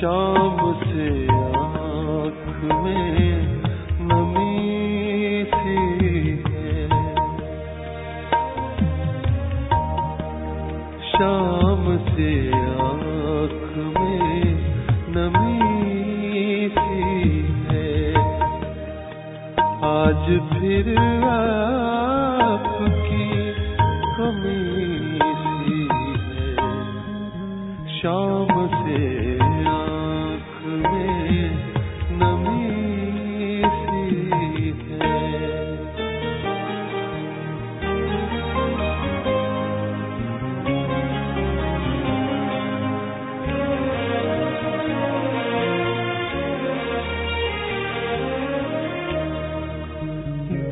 شام سے آنکھ میں نمی سی ہے۔ شام سے آنکھ میں نمی سی ہے۔ آج پھر آپ کی کمی سی ہے۔ شام سے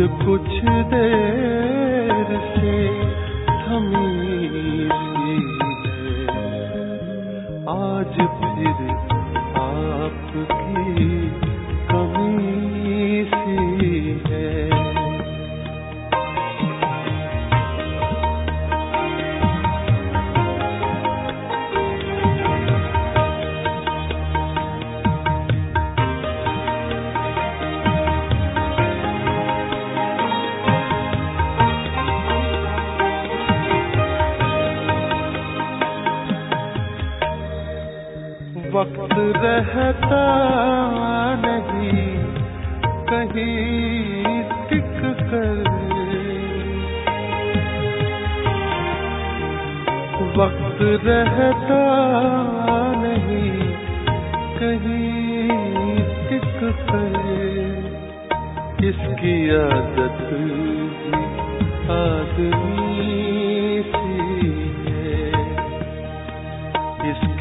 نبض کچھ دیر سے تھمی سی ہے۔ آج پھر آپ کی وقت رہتا نہیں، کہیں ٹک کر۔ وقت رہتا نہیں، کہیں ٹک کر۔ اس کی عادت آدمی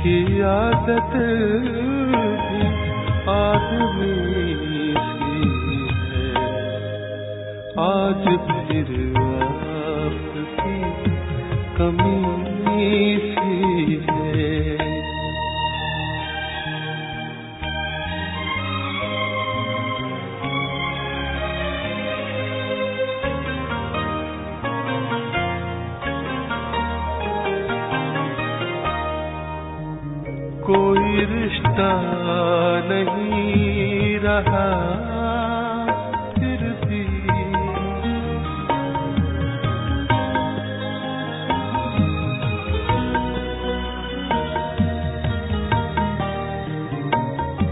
کی عادت بھی آدمی کی ہے۔ آج پھر کوئی رشتہ نہیں رہا، پھر بھی۔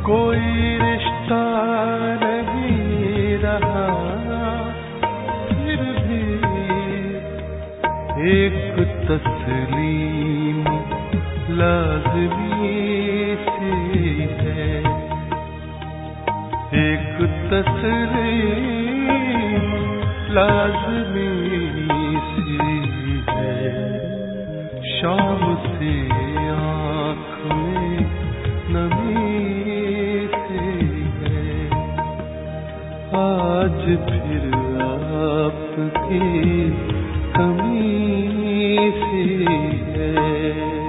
کوئی رشتہ نہیں رہا، پھر بھی۔ ایک تسلیم لازمی تسلیم لازمی سی ہے شام سے آنکھ میں نمی سی ہے آج پھر آپ کی کمی سی ہے۔